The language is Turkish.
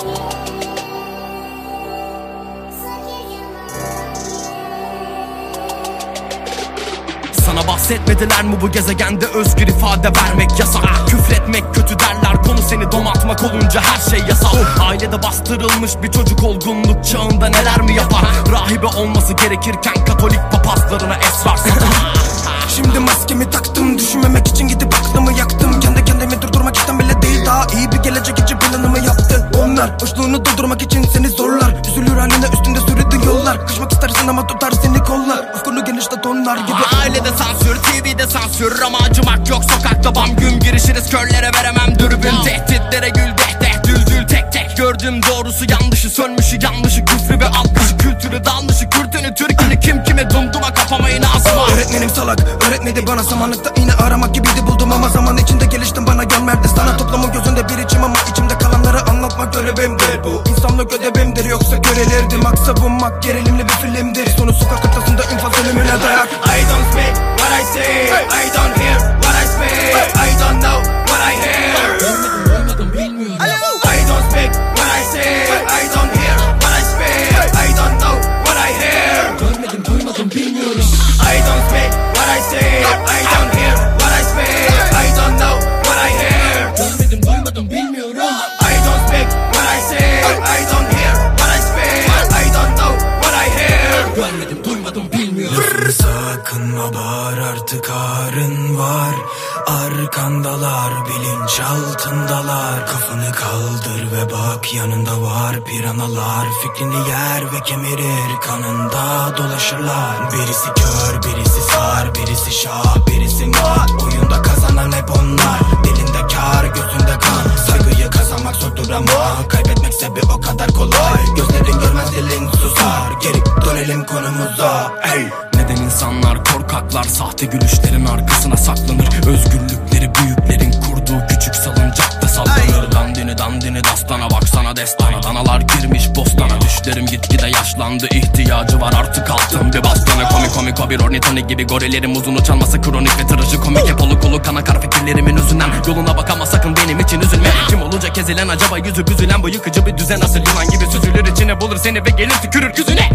Sana bahsetmediler mi bu gezegende özgür ifade vermek yasak? Küfretmek kötü derler konu seni domatmak olunca her şey yasak. Ailede bastırılmış bir çocuk olgunluk çağında neler mi yapar? Rahibe olması gerekirken katolik papazlarına esrar satar. Şimdi maskemi taktım düşünmemek yaptı Onlar hoşluğunu doldurmak için seni zorlar. Üzülür haline üstünde sürdü yollar. Kaçmak istersin ama tutar seni kollar. Ufkunu genişlet onlar gibi. Ailede sansür, TV'de sansür. Ama acımak yok sokakta bam güm girişiriz. Körlere veremem dürbün. Tehditlere gül deh deh düldül tek tek. Gördüm doğrusu yanlışı sönmüşü yanlışı. Küfrü ve altlışı Kültürü dalmışı. Kürtünü türkünü kim kime dumduma kapamayın asma Öğretmenim salak öğretmedi bana. Samanlıkta iğne aramak gibiydi buldum ama zaman içinde geliştim. Bana verdi. Sana Toplumun gözünde bir içim ama içimde kalanları anlatmak görevimdir Bu insanlık ödevimdir yoksa görelirdim Hak savunmak gerilimli bir filmdir Sonu sokak ortasında infaz ölümüne dayak I don't speak what I say. I don't hear what I speak. I don't know what I hear. I don't speak what I say. I don't hear what I speak. I don't know what I hear. I don't speak what I say. I don't hear what I speak. Hear. Sakınma bağır artık ağrın var. Arkandalar bilinç altındalar Kafanı kaldır ve bak yanında var piranalar. Fikrini yer ve kemirir kanında dolaşırlar. Birisi kör birisi sar birisi şah birisi mat. Oyunda kazanan hep onlar. Dilinde kar dönelim konumuza. Ey! Neden insanlar korkaklar? Sahte gülüşlerin arkasına saklanır. Özgürlükleri büyüklerin kurduğu küçük salıncakta sallanır. Dandini dandini dastana baksana destana. Danalar girmiş bostana. Düşlerim gitgide yaşlandı. İhtiyacı var artık altın bir bastana. Komik komik o bir ornitonik gibi gorillerim. Uzunu çalması kronik ve tıraşı komik Hep oluk oluk kana kar fikirlerimin özünden Yoluna bak ama sakın benim için üzülme. Kim olacak ezilen? Acaba yüzü büzülen? Bu yıkıcı bir düzen Asıl yılan gibi süzülür içine bulur seni ve gelir tükürür. Yüzüne